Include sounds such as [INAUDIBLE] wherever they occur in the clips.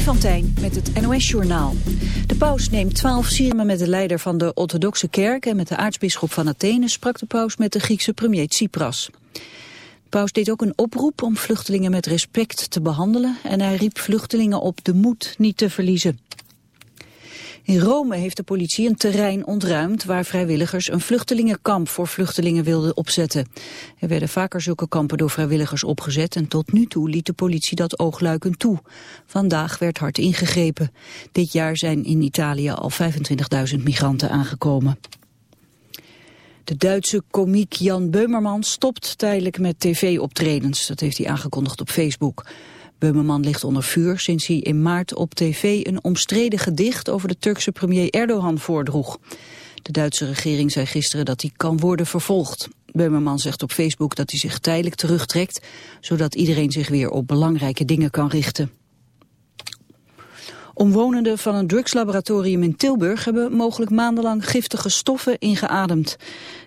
Van met het NOS-journaal. De paus neemt twaalf Syriërs met de leider van de orthodoxe kerk... en met de aartsbisschop van Athene sprak de paus met de Griekse premier Tsipras. De paus deed ook een oproep om vluchtelingen met respect te behandelen... en hij riep vluchtelingen op de moed niet te verliezen. In Rome heeft de politie een terrein ontruimd waar vrijwilligers een vluchtelingenkamp voor vluchtelingen wilden opzetten. Er werden vaker zulke kampen door vrijwilligers opgezet en tot nu toe liet de politie dat oogluikend toe. Vandaag werd hard ingegrepen. Dit jaar zijn in Italië al 25.000 migranten aangekomen. De Duitse komiek Jan Beumerman stopt tijdelijk met tv-optredens. Dat heeft hij aangekondigd op Facebook. Beumerman ligt onder vuur sinds hij in maart op tv een omstreden gedicht over de Turkse premier Erdogan voordroeg. De Duitse regering zei gisteren dat hij kan worden vervolgd. Beumerman zegt op Facebook dat hij zich tijdelijk terugtrekt, zodat iedereen zich weer op belangrijke dingen kan richten. Omwonenden van een drugslaboratorium in Tilburg hebben mogelijk maandenlang giftige stoffen ingeademd.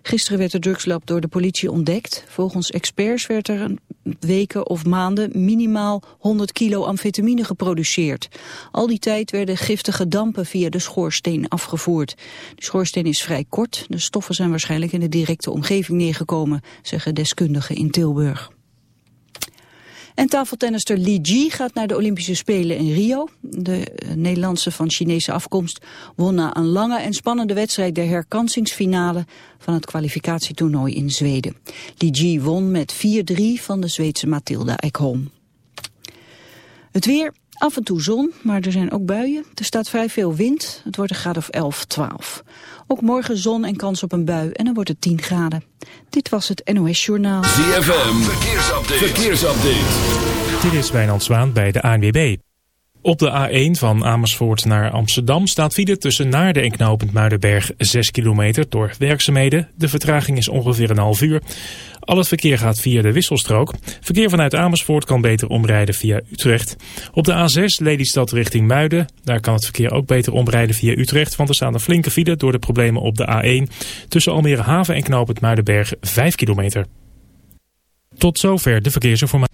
Gisteren werd de drugslab door de politie ontdekt. Volgens experts werd er weken of maanden minimaal 100 kilo amfetamine geproduceerd. Al die tijd werden giftige dampen via de schoorsteen afgevoerd. De schoorsteen is vrij kort. De stoffen zijn waarschijnlijk in de directe omgeving neergekomen, zeggen deskundigen in Tilburg. En tafeltennister Li Ji gaat naar de Olympische Spelen in Rio. De eh, Nederlandse van Chinese afkomst won na een lange en spannende wedstrijd de herkansingsfinale van het kwalificatietoernooi in Zweden. Li Ji won met 4-3 van de Zweedse Mathilda Ekholm. Het weer, af en toe zon, maar er zijn ook buien. Er staat vrij veel wind. Het wordt een graad of 11, 12. Ook morgen zon en kans op een bui en dan wordt het 10 graden. Dit was het NOS Journaal. ZFM, verkeersupdate. verkeersupdate. Dit is Wijnand Zwaan bij de ANWB. Op de A1 van Amersfoort naar Amsterdam staat file tussen Naarden en knooppunt Muidenberg 6 kilometer door werkzaamheden. De vertraging is ongeveer een half uur. Al het verkeer gaat via de wisselstrook. Verkeer vanuit Amersfoort kan beter omrijden via Utrecht. Op de A6 Lelystad richting Muiden. Daar kan het verkeer ook beter omrijden via Utrecht. Want er staan een flinke file door de problemen op de A1. Tussen Almere Haven en knooppunt Muidenberg 5 kilometer. Tot zover de verkeersinformatie.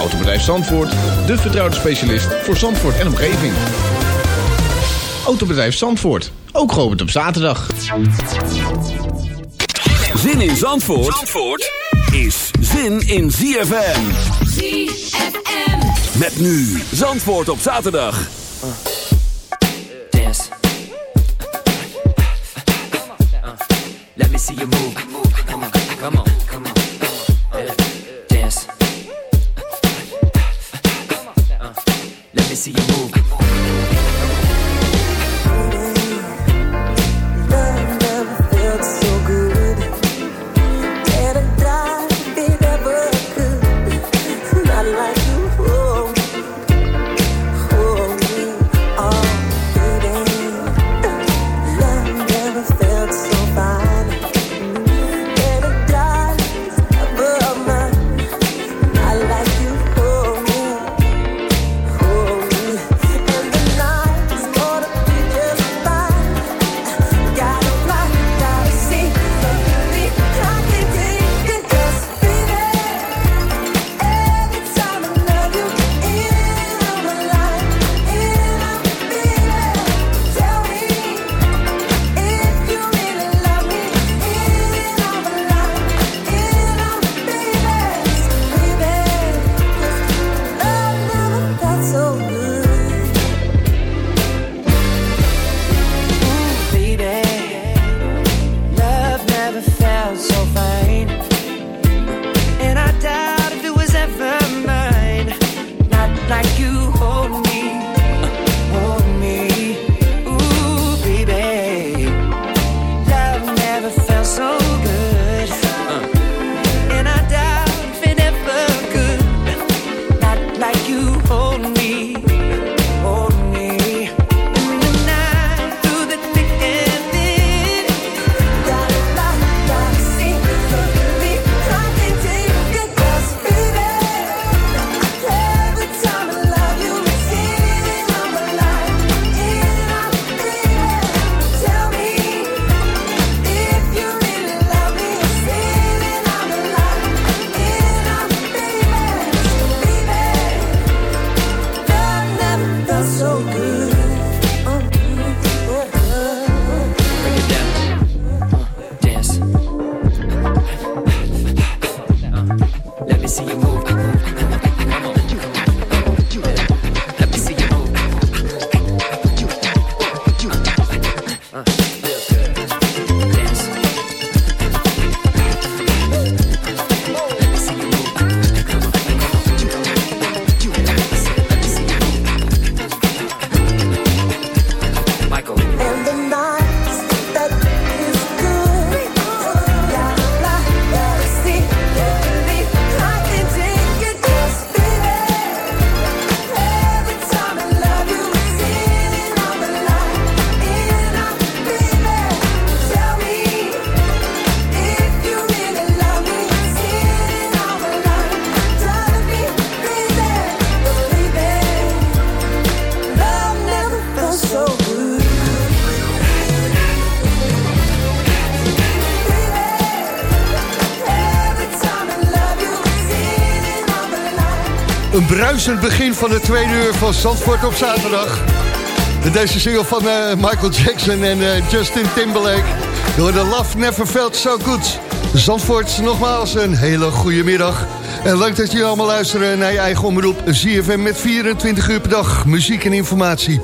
Autobedrijf Zandvoort, de vertrouwde specialist voor Zandvoort en omgeving. Autobedrijf Zandvoort, ook geopend op zaterdag. Zin in Zandvoort, Zandvoort is zin in ZFM. ZFM. Met nu Zandvoort op zaterdag. Dance. Let me see you move. Come on, come on, hold me, Een bruisend begin van de tweede uur van Zandvoort op zaterdag. Deze single van eh, Michael Jackson en eh, Justin Timberlake. Door de Love Never Felt So Good. Zandvoort, nogmaals een hele goede middag. En leuk dat jullie allemaal luisteren naar je eigen omroep ZFM met 24 uur per dag. Muziek en informatie.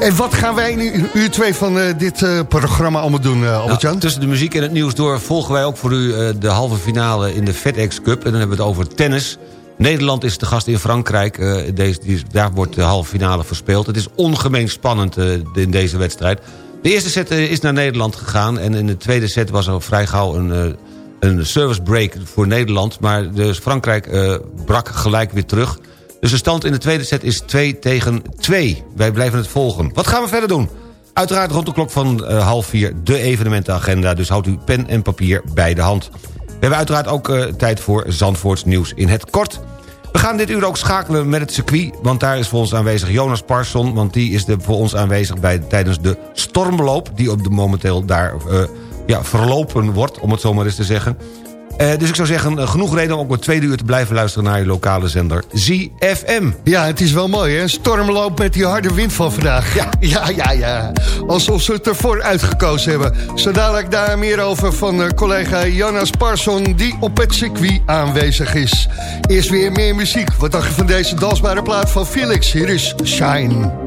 En wat gaan wij in uur 2 van eh, dit programma allemaal doen, eh Albert-Jan? Nou, tussen de muziek en het nieuws door volgen wij ook voor u de halve finale in de FedEx Cup. En dan hebben we het over tennis. Nederland is de gast in Frankrijk. eh, deze, die, daar wordt de halve finale verspeeld. Het is ongemeen spannend eh, in deze wedstrijd. De eerste set eh, is naar Nederland gegaan. En in de tweede set was er vrij gauw een, een service break voor Nederland. Maar dus Frankrijk brak gelijk weer terug. Dus de stand in de tweede set is 2 tegen 2. Wij blijven het volgen. Wat gaan we verder doen? Uiteraard rond de klok van half vier de evenementenagenda. Dus houdt u pen en papier bij de hand. We hebben uiteraard ook tijd voor Zandvoorts nieuws in het kort. We gaan dit uur ook schakelen met het circuit... want daar is voor ons aanwezig Jonas Parson... want die is de, voor ons aanwezig bij, tijdens de stormbeloop... die op de momenteel daar eh, ja, verlopen wordt, om het zo maar eens te zeggen. Eh, dus ik zou zeggen, eh, genoeg reden om ook het tweede uur te blijven luisteren... naar je lokale zender ZFM. Ja, het is wel mooi, hè? Stormloop met die harde wind van vandaag. Ja, [LAUGHS] ja, ja. ja. Alsof ze het ervoor uitgekozen hebben. Zo dadelijk daar meer over van eh, collega Jonas Parson... die op het circuit aanwezig is. Eerst weer meer muziek. Wat dacht je van deze dansbare plaat van Felix? Hier is Shine.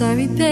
sorry.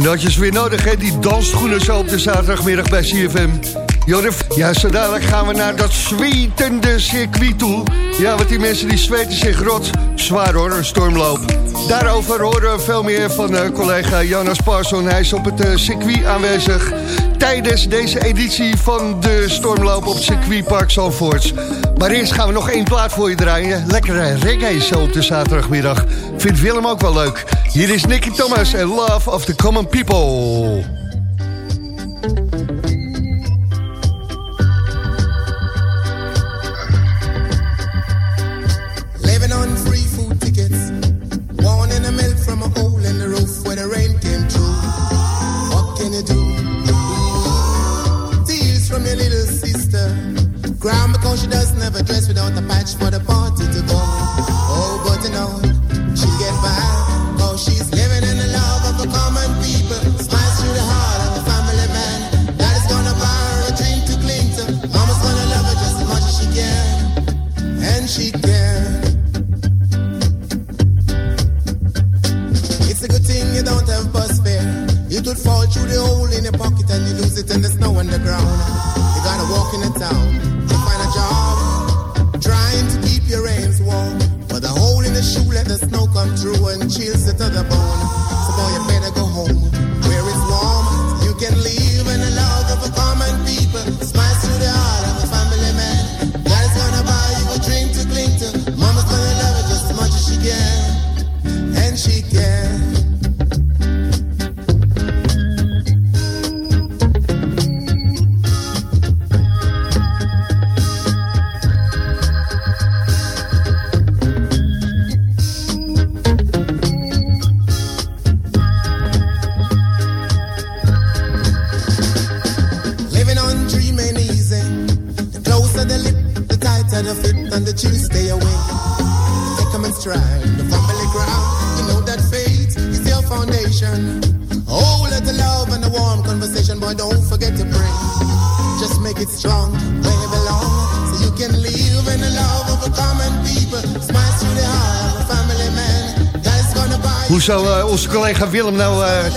En dat je ze weer nodig, hè? Die dansschoenen zo op de zaterdagmiddag bij CFM. Jorf, ja, zo dadelijk gaan we naar dat zwetende circuit toe. Ja, want die mensen die zweten zich rot. Zwaar hoor, een stormloop. Daarover horen we veel meer van uh, collega Jonas Parson. Hij is op het eh, circuit aanwezig tijdens deze editie van de stormloop op het circuitpark Zalvoorts. Maar eerst gaan we nog één plaat voor je draaien. Lekkere reggae zo op de zaterdagmiddag. Vindt Willem ook wel leuk. Hier is Nicky Thomas en Love of the Common People.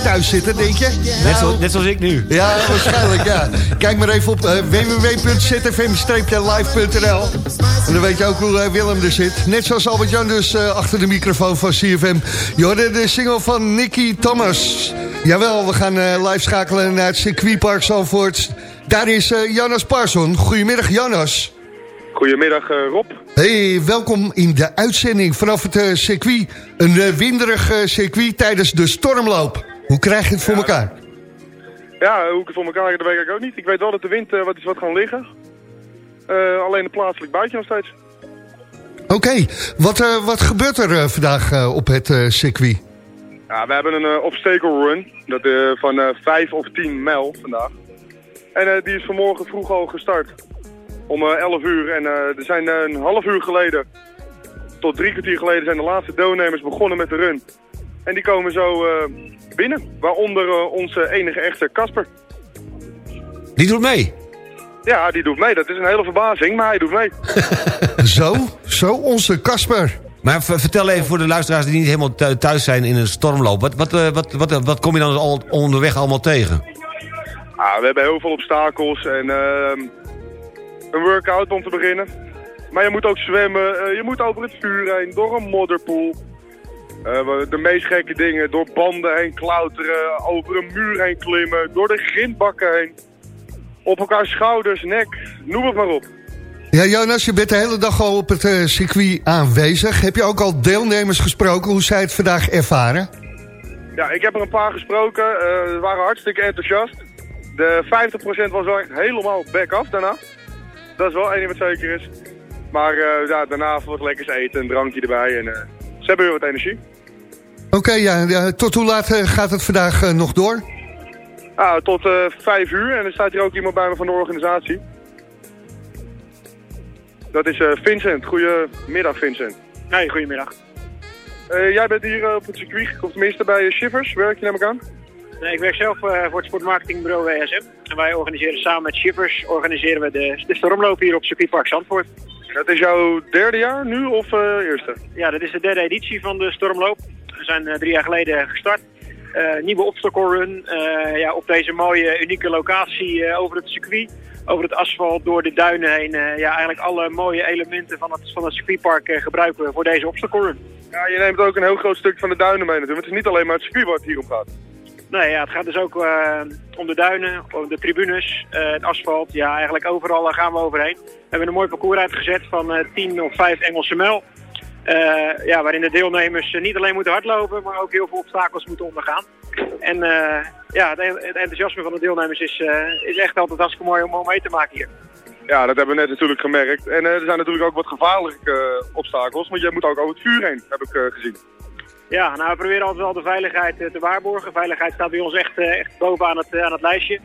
Thuis zitten, denk je? Net, zo, net zoals ik nu. Ja, waarschijnlijk, ja. Kijk maar even op eh, www.zfm-live.nl En dan weet je ook hoe eh, Willem er zit. Net zoals Albert-Jan dus eh, achter de microfoon van CFM. Je de single van Nicky Thomas. Jawel, we gaan eh, live schakelen naar het circuitpark Zalvoort. Daar is eh, Jonas Parson. Goedemiddag, Jonas. Goedemiddag eh, Rob. Hey, welkom in de uitzending vanaf het circuit. Een eh, winderig circuit tijdens de stormloop. Hoe krijg je het voor elkaar? Ja, hoe ik het voor elkaar krijg, dat weet ik ook niet. Ik weet wel dat de wind eh, wat is wat gaan liggen. Eh, alleen een plaatselijk buitje nog steeds. Oké, wat, eh, wat gebeurt er vandaag op het circuit? Ja, we hebben een obstacle run dat, van eh 5 of 10 mijl vandaag. En die is vanmorgen vroeg al gestart. Om eh 11 uur. En er zijn een half uur geleden, tot drie kwartier geleden, zijn de laatste deelnemers begonnen met de run. En die komen zo binnen. Waaronder eh, onze enige echte Casper. Die doet mee? Ja, die doet mee. Dat is een hele verbazing, maar hij doet mee. [LAUGHS] Zo, zo, onze Kasper. Maar vertel even voor de luisteraars die niet helemaal thu- thuis zijn in een stormloop. Wat, wat, eh, wat, wat, wat kom je dan al onderweg allemaal tegen? Ah, we hebben heel veel obstakels en ehm, een workout om te beginnen. Maar je moet ook zwemmen, eh, je moet over het vuur heen, door een modderpoel. We- de meest gekke dingen, door banden heen klauteren, over een muur heen klimmen, door de grindbakken heen. Op elkaar schouders, nek, noem het maar op. Ja, Jonas, je bent de hele dag al op het eh, circuit aanwezig. Heb je ook al deelnemers gesproken hoe zij het vandaag ervaren? Ja, ik heb er een paar gesproken, eh, ze waren hartstikke enthousiast. De 50% was wel echt helemaal back-af daarna. Dat is wel één ding wat zeker is. Maar ja, daarna wat lekkers eten, een drankje erbij en ze hebben weer wat energie. Oké, ja, ja, tot hoe laat eh, gaat het vandaag eh, nog door? Ah, tot eh vijf uur en er staat hier ook iemand bij me van de organisatie. Dat is eh, Vincent. Goedemiddag Vincent. Nee, goedemiddag. Eh, jij bent hier op het circuit, of tenminste bij Shivers, werk je neem ik aan? Nee, ik werk zelf eh, voor het sportmarketingbureau WSM. En wij organiseren samen met Shivers organiseren we de, de stormloop hier op circuitpark Zandvoort. Dat is jouw derde jaar nu of eh, eerste? Ja, dat is de derde editie van de stormloop. We zijn eh, drie jaar geleden gestart. Nieuwe obstacle run ja, op deze mooie, unieke locatie over het circuit. Over het asfalt, door de duinen heen. Ja, eigenlijk alle mooie elementen van het, van het circuitpark gebruiken we voor deze obstacle run. Ja, je neemt ook een heel groot stuk van de duinen mee natuurlijk. Het is niet alleen maar het circuit waar het hier om gaat. Nee, ja, het gaat dus ook eh, om de duinen, om de tribunes, eh, het asfalt. Ja, eigenlijk overal eh, gaan we overheen. We hebben een mooi parcours uitgezet van eh 10 of 5 Engelse. Eh, ja, waarin de deelnemers eh, niet alleen moeten hardlopen, maar ook heel veel obstakels moeten ondergaan. En eh, ja, het, enthousiasme van de deelnemers is, eh, is echt altijd hartstikke mooi om, mee te maken hier. Ja, dat hebben we net natuurlijk gemerkt. En eh, er zijn natuurlijk ook wat gevaarlijke eh, obstakels, want je moet ook over het vuur heen, heb ik eh, gezien. Ja, nou we proberen altijd wel de veiligheid eh, te waarborgen. Veiligheid staat bij ons echt, eh, echt bovenaan het, eh, aan het lijstje.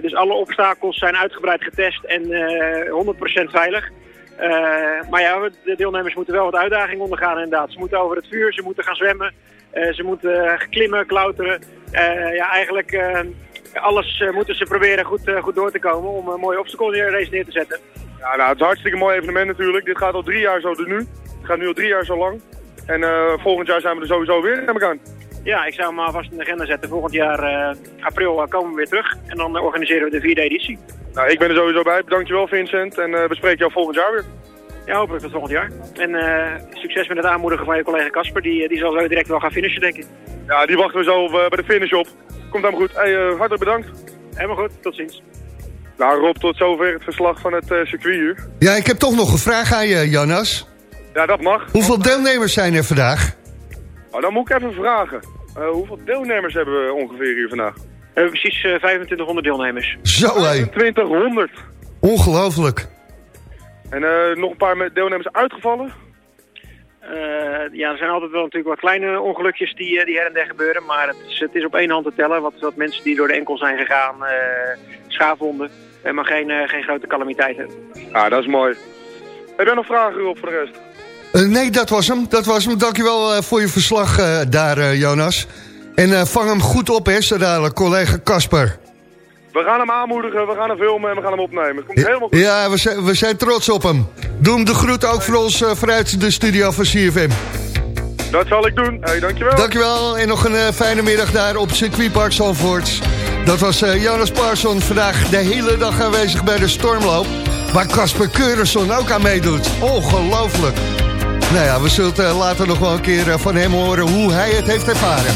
Dus alle obstakels zijn uitgebreid getest en eh 100% veilig. Maar ja, de deelnemers moeten wel wat uitdaging ondergaan inderdaad. Ze moeten over het vuur, ze moeten gaan zwemmen, ze moeten klimmen, klauteren. Ja, eigenlijk alles moeten ze proberen goed, goed door te komen om een mooie obstacle race neer te zetten. Ja, nou, het is hartstikke mooi evenement natuurlijk. Dit gaat al drie jaar zo nu. Het gaat nu al drie jaar zo lang. En eh, volgend jaar zijn we er sowieso weer, neem ik aan. Ja, ik zou hem alvast in de agenda zetten. Volgend jaar eh, april eh, komen we weer terug en dan organiseren we de vierde editie. Nou, ik ben er sowieso bij. Dankjewel Vincent. En eh we spreken jou volgend jaar weer. Ja, hopelijk tot volgend jaar. En eh, succes met het aanmoedigen van je collega Casper. Die, die zal zo direct wel gaan finishen, denk ik. Ja, die wachten we zo bij de finish op. Komt helemaal goed. Hey, eh, hartelijk bedankt. Helemaal goed, tot ziens. Nou Rob, tot zover het verslag van het circuit hier. Ja, ik heb toch nog een vraag aan je, Jonas. Ja, dat mag. Hoeveel deelnemers zijn er vandaag? Nou, dan moet ik even vragen. Eh, hoeveel deelnemers hebben we ongeveer hier vandaag? We hebben precies eh 2500 deelnemers. Zo, hé. 2000. Ongelooflijk. En eh, nog een paar met deelnemers uitgevallen? Eh, ja, er zijn altijd wel natuurlijk wat kleine ongelukjes die, eh, die her en der gebeuren. Maar het is, het is op één hand te tellen. Wat, wat mensen die door de enkel zijn gegaan, eh schaafwonden. Eh, maar geen, eh, geen grote calamiteiten. Ah, dat is mooi. Heb jij nog vragen Rob voor de rest? Eh, nee, dat was hem. Dat was hem. Dankjewel eh voor je verslag eh, daar, Jonas. En vang hem goed op, hè, zo dadelijk, collega Kasper. We gaan hem aanmoedigen, we gaan hem filmen en we gaan hem opnemen. Het komt helemaal goed. Ja, we zijn, we zijn trots op hem. Doe hem de groet ook voor ons eh, vanuit de studio van CFM. Dat zal ik doen. Hey, dankjewel. Dankjewel en nog een fijne middag daar op circuitpark Zandvoort. Dat was Jonas Parson, vandaag de hele dag aanwezig bij de stormloop. Waar Casper Keurenson ook aan meedoet. Ongelooflijk. Nou ja, we zullen eh, later nog wel een keer eh, van hem horen hoe hij het heeft ervaren.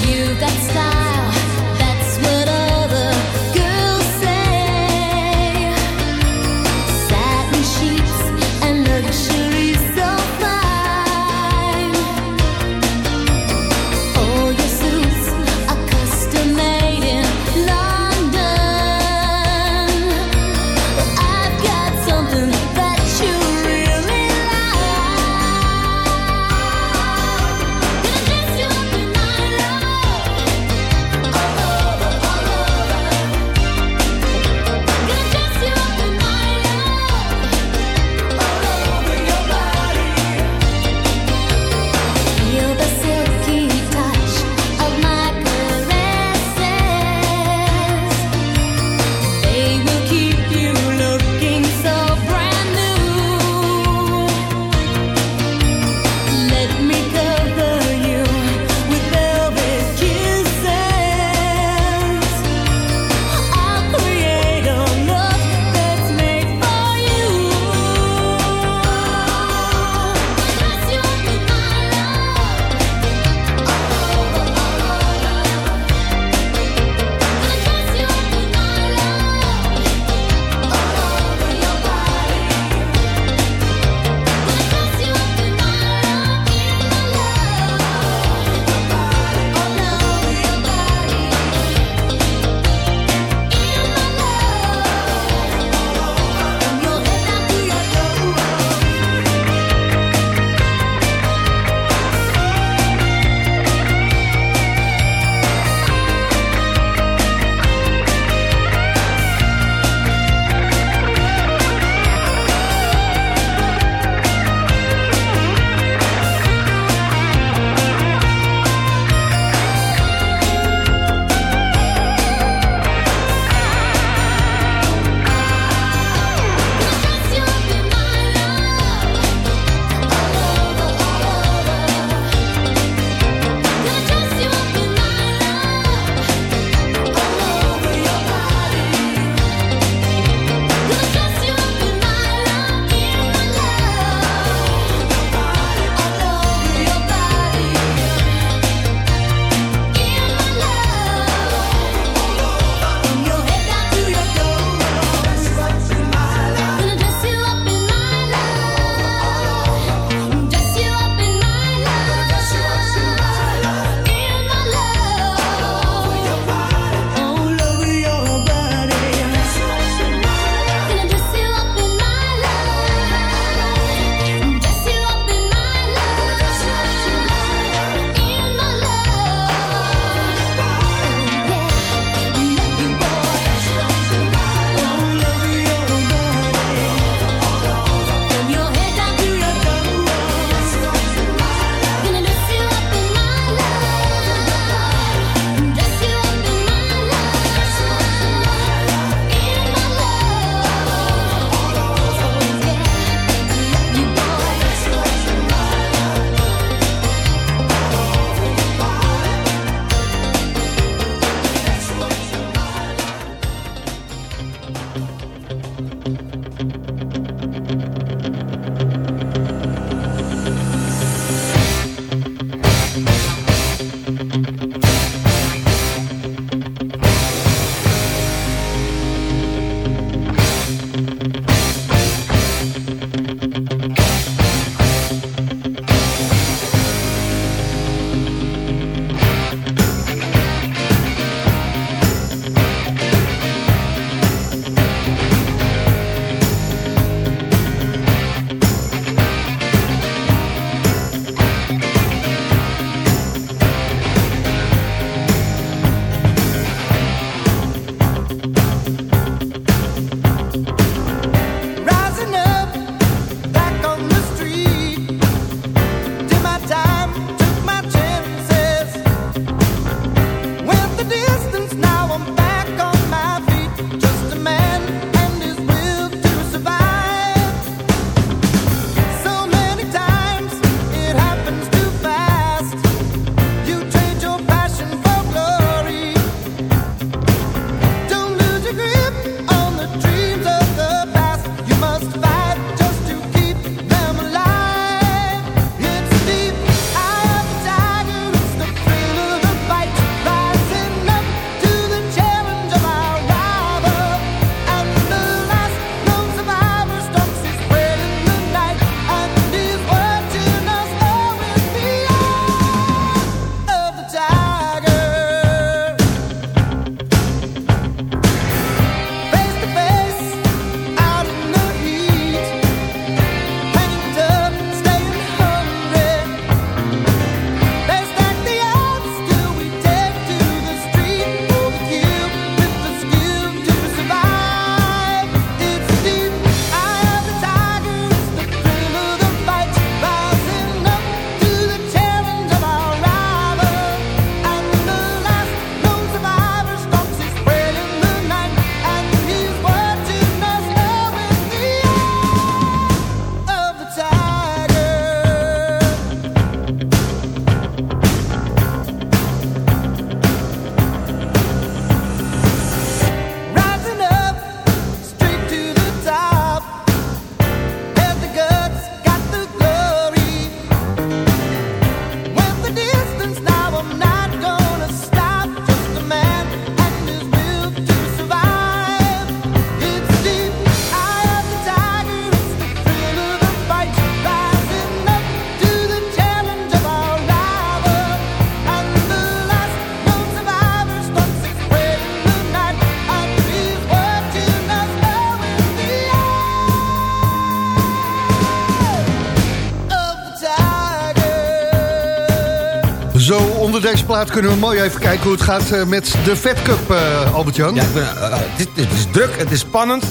Plaat kunnen we mooi even kijken hoe het gaat eh, met de Fed Cup, eh, Albert-Jan. Ja, eh, het, is, het is druk, het is spannend.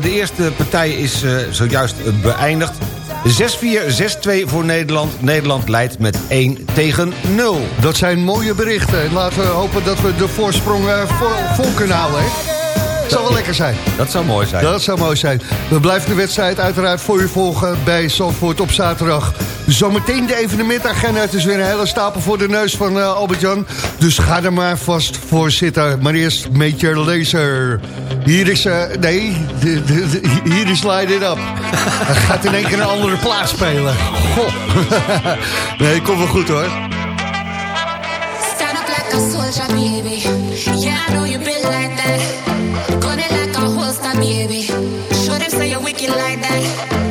De eerste partij is zojuist beëindigd. 6-4, 6-2 voor Nederland. Nederland leidt met 1 tegen 0. Dat zijn mooie berichten. En laten we hopen dat we de voorsprong vol, vol kunnen houden. Hè? Het zal wel lekker zijn. Dat zou mooi zijn. Dat zou mooi zijn. We blijven de wedstrijd uiteraard voor u volgen bij Zandvoort op zaterdag. Zometeen de evenementagenda. Het is weer een hele stapel voor de neus van eh, Albert-Jan. Dus ga er maar vast voor zitten. Maar eerst Major Laser. Hier is... eh, nee, de, de- de- hier is Light It Up. [LAUGHS] Hij gaat in één keer een andere plaats spelen. Goh. [LAUGHS] nee, komt wel goed hoor. Stand up like a soldier, baby. Yeah, I know you been like that. Gun it like a holster, baby. Show them say you're wicked like that.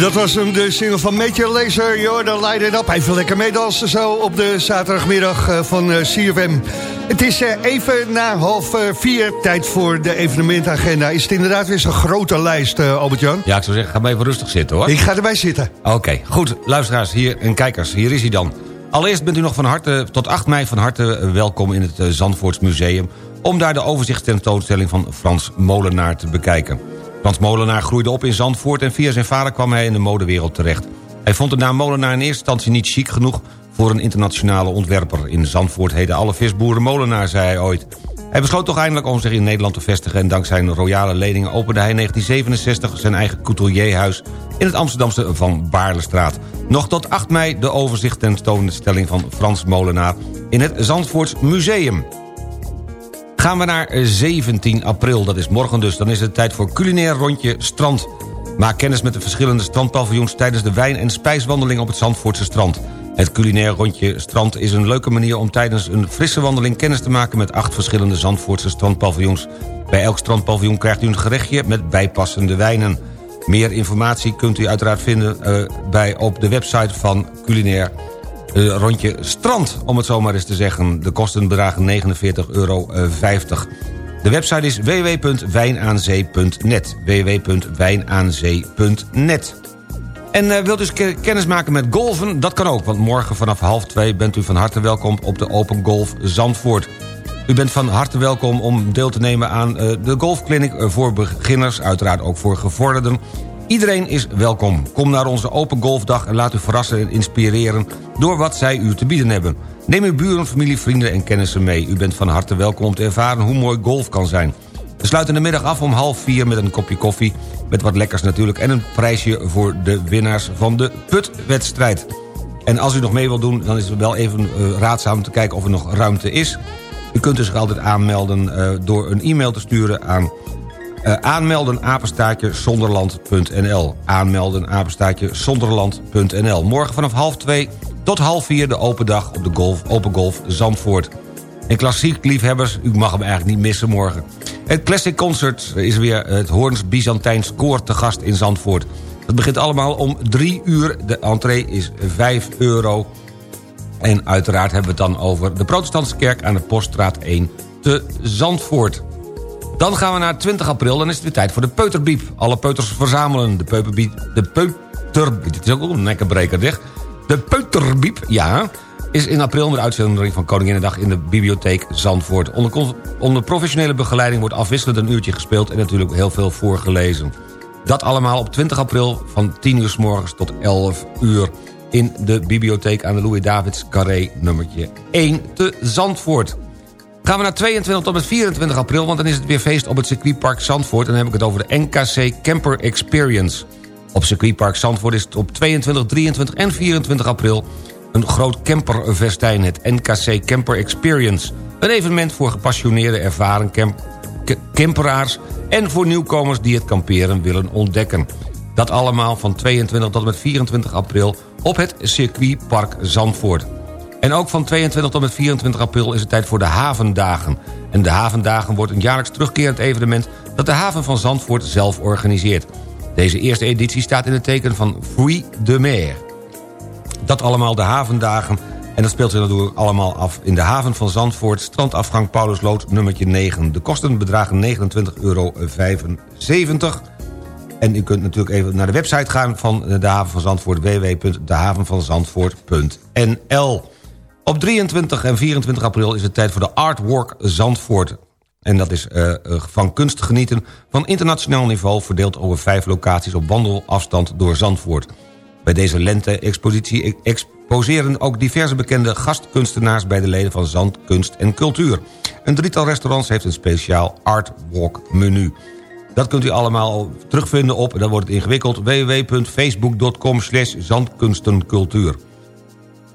Dat was hem, de single van Major Laser, Jordan Light It Up. Even lekker meedansen zo op de zaterdagmiddag eh, van eh, CFM. Het is eh, even na half vier, tijd voor de evenementagenda. Is het inderdaad weer zo'n grote lijst, Albert-Jan? Ja, ik zou zeggen, ga maar even rustig zitten hoor. Ik ga erbij zitten. Oké, goed. Luisteraars hier en kijkers, hier is hij dan. Allereerst bent u nog van harte, tot 8 mei van harte welkom in het eh, Zandvoorts Museum... om daar de overzichtstentoonstelling van Frans Molenaar te bekijken. Frans Molenaar groeide op in Zandvoort en via zijn vader kwam hij in de modewereld terecht. Hij vond de naam Molenaar in eerste instantie niet chic genoeg voor een internationale ontwerper. In Zandvoort heden alle visboeren Molenaar, zei hij ooit. Hij besloot toch eindelijk om zich in Nederland te vestigen... en dankzij zijn royale leningen opende hij in 1967 zijn eigen couturierhuis... in het Amsterdamse Van Baarlestraat. Nog tot 8 mei de overzicht tentoonstelling van Frans Molenaar... in het Zandvoorts Museum. Gaan we naar 17 april, dat is morgen dus. Dan is het tijd voor culinair rondje strand. Maak kennis met de verschillende strandpaviljoens... tijdens de wijn- en spijswandeling op het Zandvoortse strand. Het culinair rondje strand is een leuke manier... om tijdens een frisse wandeling kennis te maken... met acht verschillende Zandvoortse strandpaviljoens. Bij elk strandpaviljoen krijgt u een gerechtje met bijpassende wijnen. Meer informatie kunt u uiteraard vinden eh, bij, op de website van culinair eh, rondje strand, om het zo maar eens te zeggen. De kosten bedragen 49,50 euro. De website is www.wijnaanzee.net. www.wijnaanzee.net En eh, wilt ke- kennis maken met golven? Dat kan ook, want morgen vanaf half twee... bent u van harte welkom op de Open Golf Zandvoort. U bent van harte welkom om deel te nemen aan eh, de golfclinic voor beginners... uiteraard ook voor gevorderden Iedereen is welkom. Kom naar onze open golfdag en laat u verrassen en inspireren... door wat zij u te bieden hebben. Neem uw buren, familie, vrienden en kennissen mee. U bent van harte welkom om te ervaren hoe mooi golf kan zijn. We sluiten de middag af om half vier met een kopje koffie... met wat lekkers natuurlijk en een prijsje voor de winnaars van de putwedstrijd. En als u nog mee wilt doen, dan is het wel even uh, raadzaam te kijken of er nog ruimte is. U kunt dus zich altijd aanmelden uh, door een e-mail te sturen aan... Uh, aanmelden apenstaartje zonderland.nl aanmelden apenstaartje zonderland.nl Morgen vanaf half twee tot half vier de open dag op de golf, Open Golf Zandvoort. En klassiek liefhebbers, u mag hem eigenlijk niet missen morgen. Het Classic Concert is weer het Hoorns Byzantijns Koor te gast in Zandvoort. Het begint allemaal om drie uur. De entree is 5 euro. En uiteraard hebben we het dan over de protestantse kerk aan de Poststraat 1 te Zandvoort. Dan gaan we naar 20 april, dan is het weer tijd voor de Peuterbiep. Alle peuters verzamelen. De Peuterbiep, de Peuterbiep, dit is ook een nekkenbreker dicht. De Peuterbiep, ja, is in april de uitzending van Koninginnedag in de bibliotheek Zandvoort. Onder, onder professionele begeleiding wordt afwisselend een uurtje gespeeld... en natuurlijk heel veel voorgelezen. Dat allemaal op 20 april van 10 uur s morgens tot 11 uur... in de bibliotheek aan de Louis-Davids Carré nummertje 1 te Zandvoort. Gaan we naar 22 tot met 24 april... want dan is het weer feest op het circuitpark Zandvoort... en dan heb ik het over de NKC Camper Experience. Op circuitpark Zandvoort is het op 22, 23 en 24 april... een groot camperfestijn, het NKC Camper Experience. Een evenement voor gepassioneerde ervaren camp camperaars... en voor nieuwkomers die het kamperen willen ontdekken. Dat allemaal van 22 tot met 24 april op het circuitpark Zandvoort. En ook van 22 tot met 24 april is het tijd voor de Havendagen. En de Havendagen wordt een jaarlijks terugkerend evenement... dat de haven van Zandvoort zelf organiseert. Deze eerste editie staat in het teken van Fruit de Mer. Dat allemaal de Havendagen... En dat speelt zich natuurlijk allemaal af in de haven van Zandvoort... strandafgang Paulusloot nummertje 9. De kosten bedragen 29,75 euro. En u kunt natuurlijk even naar de website gaan van de haven van Zandvoort... www.dehavenvanzandvoort.nl Op 23 en 24 april is het tijd voor de Artwork Zandvoort. En dat is uh, van kunst genieten van internationaal niveau... verdeeld over vijf locaties op wandelafstand door Zandvoort. Bij deze lente-expositie poseren ook diverse bekende gastkunstenaars... bij de leden van Zand, Kunst en Cultuur. Een drietal restaurants heeft een speciaal Artwalk menu. Dat kunt u allemaal terugvinden op, dan wordt het ingewikkeld... www.facebook.com slash zandkunstencultuur.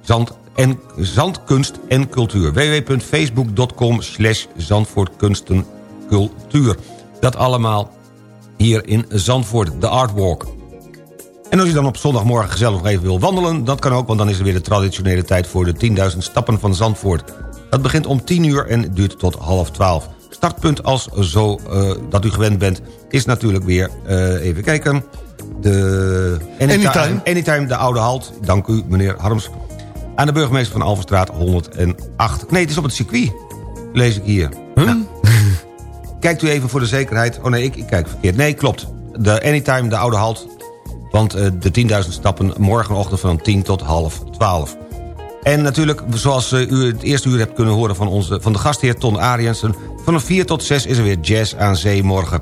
Zand en, zandkunst en cultuur. www.facebook.com slash zandvoortkunstencultuur. Dat allemaal hier in Zandvoort, de Artwalk. En als u dan op zondagmorgen gezellig nog even wil wandelen... dat kan ook, want dan is er weer de traditionele tijd... voor de 10.000 stappen van Zandvoort. Dat begint om 10 uur en duurt tot half 12. Startpunt als zo uh, dat u gewend bent... is natuurlijk weer, uh, even kijken... de Anytime, Anytime. Anytime, de Oude Halt. Dank u, meneer Harms. Aan de burgemeester van Alverstraat 108. Nee, het is op het circuit, lees ik hier. Huh? Ja. [LAUGHS] Kijkt u even voor de zekerheid. Oh nee, ik, ik kijk verkeerd. Nee, klopt. De Anytime, de Oude Halt want uh, de 10.000 stappen morgenochtend van 10 tot half 12. En natuurlijk, zoals uh, u het eerste uur hebt kunnen horen van, onze, van de gastheer Ton Ariensen... van 4 tot 6 is er weer jazz aan zee morgen.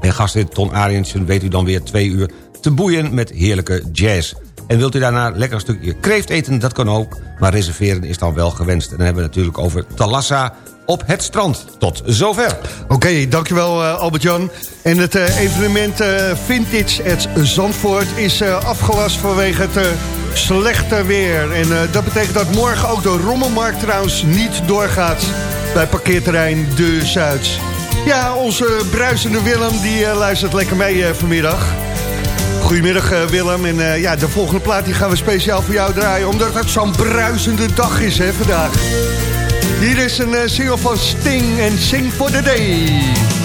En gastheer Ton Ariensen weet u dan weer twee uur te boeien met heerlijke jazz. En wilt u daarna lekker een stukje kreeft eten, dat kan ook. Maar reserveren is dan wel gewenst. En dan hebben we natuurlijk over Talassa op het strand. Tot zover. Oké, dankjewel uh, Albert-Jan. En het uh, evenement uh, Vintage at Zandvoort is afgelast vanwege het slechte weer. En dat betekent dat morgen ook de rommelmarkt trouwens niet doorgaat... bij parkeerterrein De Zuid. Ja, onze bruisende Willem die luistert lekker mee vanmiddag. Goedemiddag Willem. En ja, de volgende plaat die gaan we speciaal voor jou draaien... omdat het zo'n bruisende dag is hè, vandaag. Hier is een uh, single van Sting en Sing for the Day.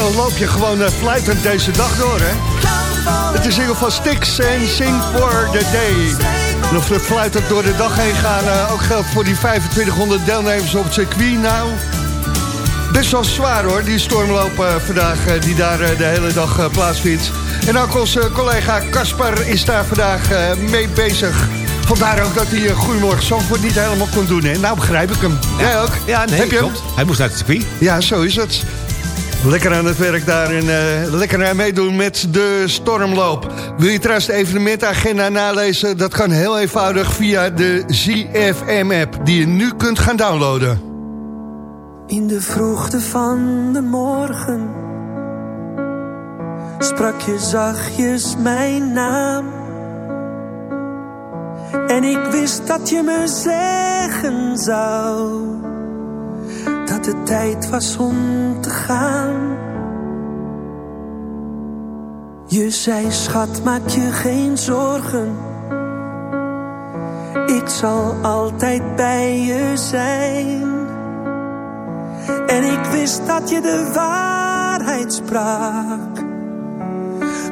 Zo loop je gewoon uh, fluitend deze dag door, hè? Het is in ieder geval Stix en Sing for the Day. En of we fluitend door de dag heen gaan, uh, ook geldt voor die 2500 deelnemers op het circuit. Nou, best wel zwaar hoor, die stormloop uh, vandaag die daar de hele dag plaatsvindt. En ook onze collega Kasper is daar vandaag mee bezig. Vandaar ook dat hij Goedemorgen Zandvoort niet helemaal kon doen. Hè? Nou begrijp ik hem. Ja. Jij ook? Ja, nee, Heb je klopt. Hij moest naar het circuit. Ja, zo is het. Lekker aan het werk daar en uh, lekker aan meedoen met de stormloop. Wil je trouwens de evenementagenda nalezen? Dat kan heel eenvoudig via de ZFM-app die je nu kunt gaan downloaden. In de vroegte van de morgen sprak je zachtjes mijn naam. En ik wist dat je me zeggen zou dat het tijd was om te gaan. Je zei, schat, maak je geen zorgen. Ik zal altijd bij je zijn. En ik wist dat je de waarheid sprak.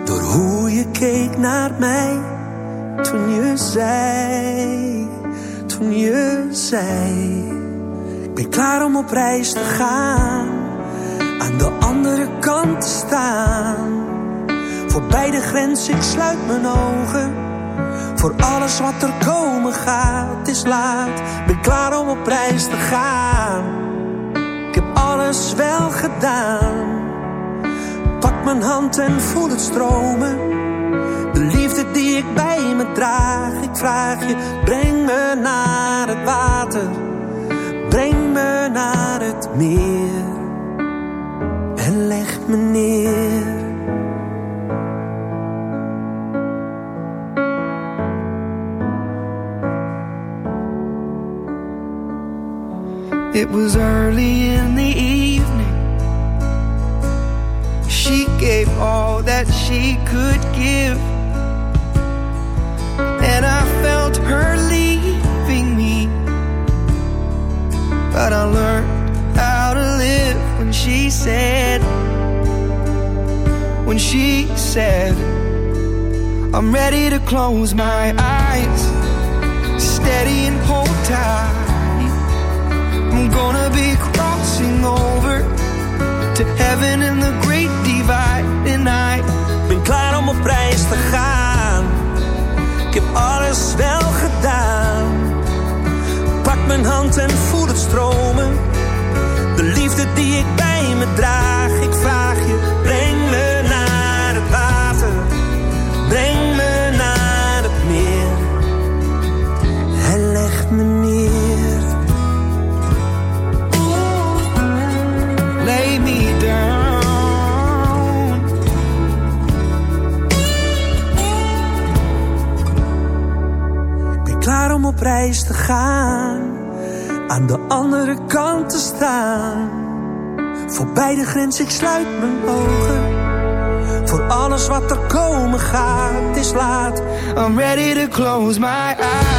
Door hoe je keek naar mij. Toen je zei, toen je zei. Ik ben klaar om op reis te gaan, aan de andere kant te staan. Voorbij de grens, ik sluit mijn ogen. Voor alles wat er komen gaat, is laat. Ik ben klaar om op reis te gaan. Ik heb alles wel gedaan. Pak mijn hand en voel het stromen. De liefde die ik bij me draag, ik vraag je, breng me naar het water Breng me naar het meer en leg me neer. Close my eyes, mijn ogen. Voor alles wat er komen gaat, is laat. I'm ready to close my eyes.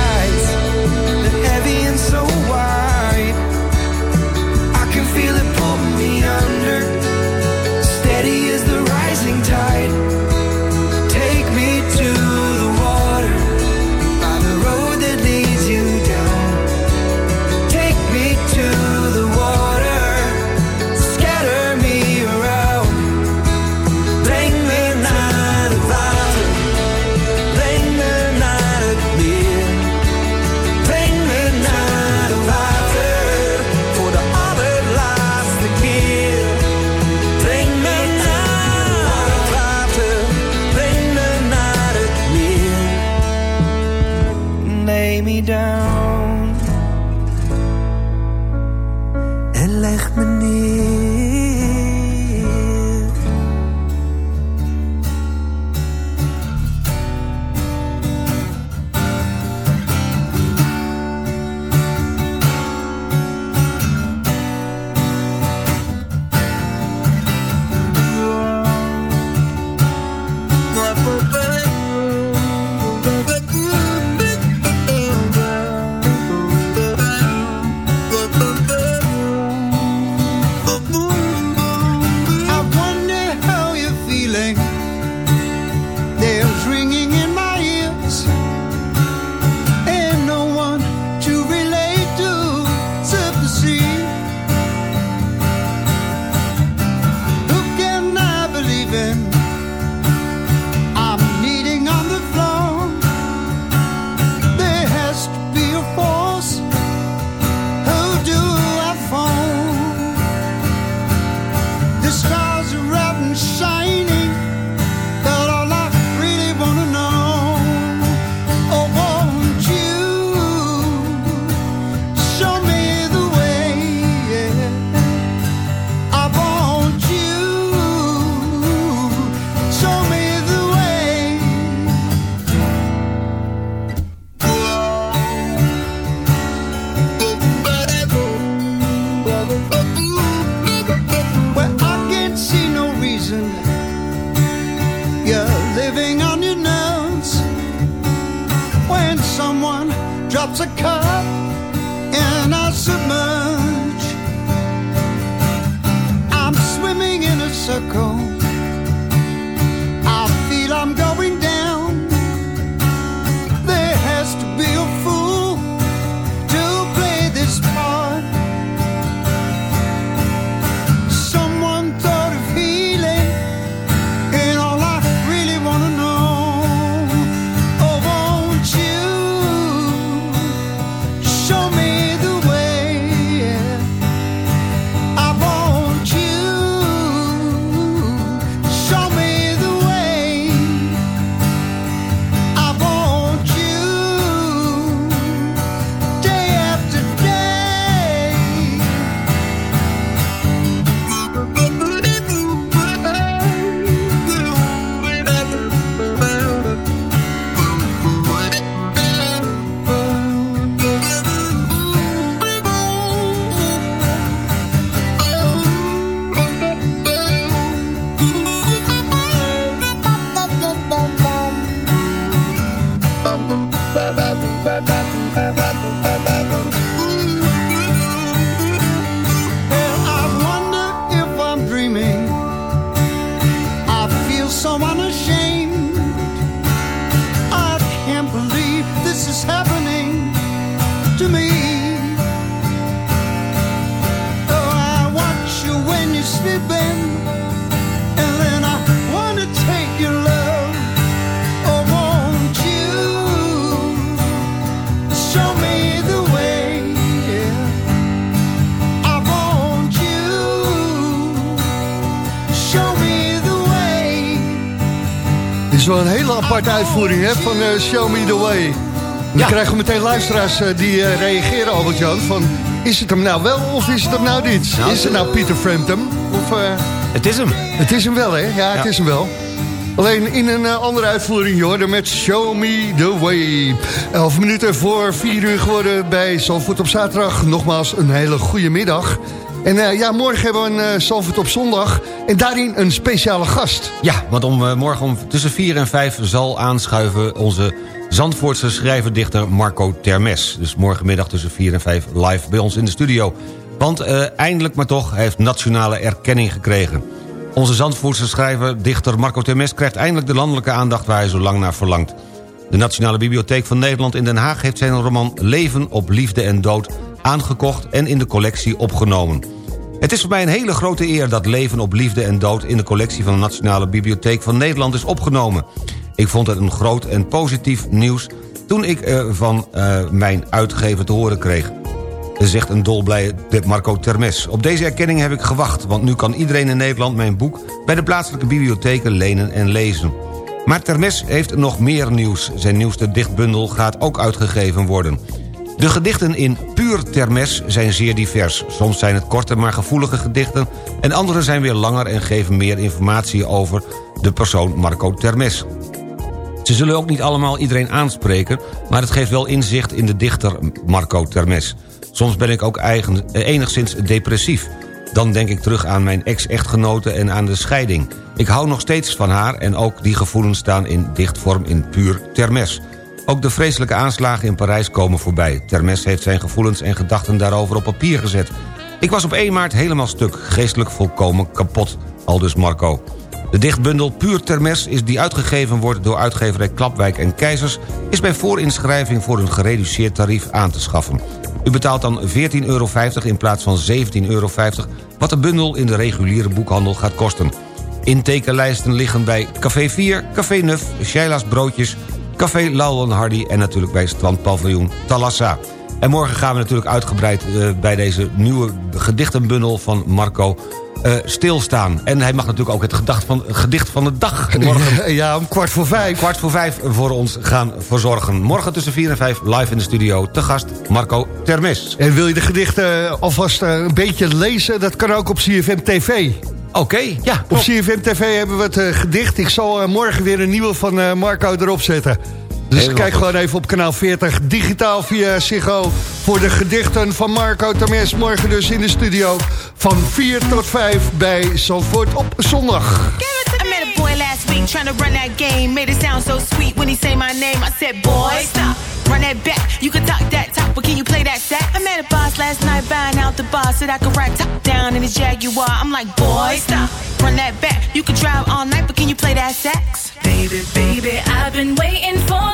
Wel een hele aparte uitvoering hè, van eh, Show Me The Way. Dan krijgen we meteen luisteraars eh, die eh, reageren, Albert-Jan, van... is het hem nou wel of is het hem nou niet? Nou, is het nou Peter Frampton? Of, Het is hem. Het is hem wel, hè? Ja, het Ja. is hem wel. Alleen in een andere uitvoering, joh, met Show Me The Way. Elf minuten voor vier uur geworden bij Zalvoort op zaterdag. Nogmaals, een hele goede middag. En eh, ja, morgen hebben we een uh, op zondag. En daarin een speciale gast. Ja, want om, eh, morgen om tussen 4 en 5 zal aanschuiven onze Zandvoortse schrijver-dichter Marco Termes. Dus morgenmiddag tussen 4 en 5 live bij ons in de studio. Want eindelijk maar toch, heeft nationale erkenning gekregen. Onze Zandvoortse schrijver-dichter Marco Termes krijgt eindelijk de landelijke aandacht waar hij zo lang naar verlangt. De Nationale Bibliotheek van Nederland in Den Haag heeft zijn roman Leven op Liefde en Dood aangekocht en in de collectie opgenomen. Het is voor mij een hele grote eer dat Leven op Liefde en Dood... in de collectie van de Nationale Bibliotheek van Nederland is opgenomen. Ik vond het een groot en positief nieuws... toen ik van eh, mijn uitgever te horen kreeg. Zegt een dolblije Marco Termes. Op deze erkenning heb ik gewacht... want nu kan iedereen in Nederland mijn boek... bij de plaatselijke bibliotheken lenen en lezen. Maar Termes heeft nog meer nieuws. Zijn nieuwste dichtbundel gaat ook uitgegeven worden. De gedichten in Puur Termes zijn zeer divers. Soms zijn het korte maar gevoelige gedichten... en andere zijn weer langer en geven meer informatie over de persoon Marco Termes. Ze zullen ook niet allemaal iedereen aanspreken... maar het geeft wel inzicht in de dichter Marco Termes. Soms ben ik ook eigen, enigszins depressief. Dan denk ik terug aan mijn ex-echtgenote en aan de scheiding. Ik hou nog steeds van haar en ook die gevoelens staan in dichtvorm in Puur Termes... Ook de vreselijke aanslagen in Parijs komen voorbij. Termes heeft zijn gevoelens en gedachten daarover op papier gezet. Ik was op 1 maart helemaal stuk, geestelijk volkomen kapot, aldus Marco. De dichtbundel Puur Termes is die uitgegeven wordt door uitgeverij Klapwijk en Keizers... is bij voorinschrijving voor een gereduceerd tarief aan te schaffen. U betaalt dan 14,50 euro in plaats van 17,50 euro... wat de bundel in de reguliere boekhandel gaat kosten. Intekenlijsten liggen bij Café 4, Café Nuf, Sheila's Broodjes... Café Lauw Hardy en natuurlijk bij strandpaviljoen Talassa. En morgen gaan we natuurlijk uitgebreid uh, bij deze nieuwe gedichtenbundel van Marco... eh, stilstaan. En hij mag natuurlijk ook het gedacht van, gedicht van de dag [LAUGHS] morgen... Ja, om kwart voor vijf. Kwart voor vijf voor ons gaan verzorgen. Morgen tussen 4 en 5 live in de studio. Te gast Marco Termes. En wil je de gedichten eh, alvast eh, een beetje lezen? Dat kan ook op CFM TV. Oké, ja. Op CFM TV hebben we het eh, gedicht. Ik zal eh, morgen weer een nieuwe van eh, Marco erop zetten. Dus Helemaal kijk goed. gewoon even op kanaal 40 digitaal via Ziggo... voor de gedichten van Marco Termes. Morgen dus in de studio van 4 tot 5 bij Zandvoort op zondag. I met a boy last week trying to run that game. Made it sound so sweet when he say my name. I said, boy, stop. Run that back. You can talk that talk, but can you play that sax? I met a boss last night buying out the bar. Said I could ride top down in his Jaguar. I'm like, boy, stop. Run that back. You can drive all night, but can you play that sax? Baby, baby, I've been waiting for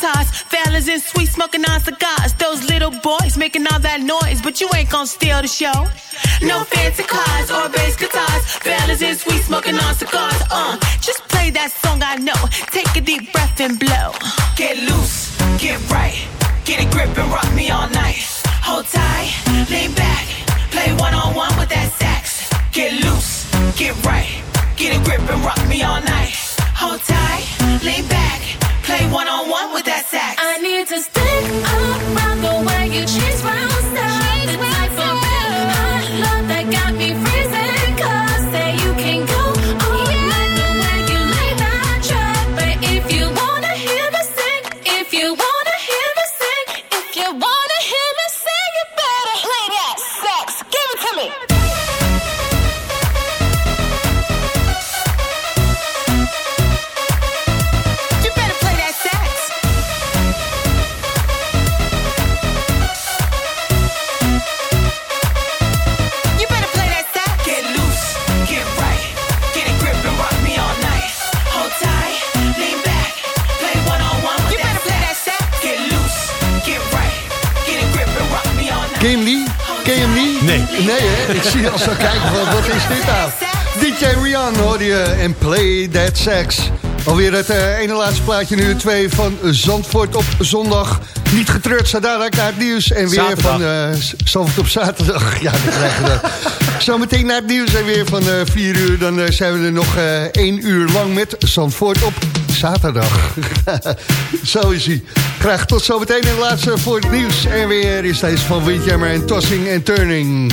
guitars. Fellas in sweet smoking on cigars. Those little boys making all that noise, but you ain't gonna steal the show. No fancy cars or bass guitars. Fellas in sweet smoking on cigars. Uh, just play that song I know. Take a deep breath and blow. Get loose, get right. Get a grip and rock me all night. Hold tight, lean back. Play one on one with that sax. Get loose, get right. Get a grip and rock me all night. Hold tight, lean back. Play one on one with that. I need to stick around the way you chase Ken je hem niet? Ken je hem niet? Nee. Nee, hè? Ik zie je al zo kijken van, wat is dit nou? DJ Rian hoorde je en Play That Sax. Alweer het eh, ene laatste plaatje, nu twee van Zandvoort op zondag. Niet getreurd, zo dadelijk naar het nieuws. En weer Zaterdag. van eh, Zandvoort op zaterdag. [LAUGHS] Ja, dat krijg je dat. Zometeen naar het nieuws en weer van eh 4 uur. Dan zijn we er nog 1 uur lang met Zandvoort op zaterdag. [LAUGHS] zo is hij. Graag tot zometeen de laatste voor het nieuws. En weer is deze van Windjammer en Tossing en Turning.